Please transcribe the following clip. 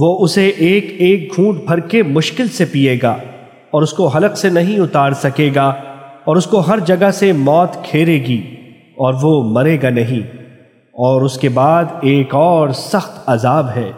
وہ اسے ایک ایک گھونٹ بھر کے مشکل سے پیے گا اور اس کو حلق سے نہیں اتار سکے گا اور اس کو ہر جگہ سے موت کھیرے گی اور وہ مرے گا نہیں اور اس کے بعد ایک اور سخت عذاب ہے۔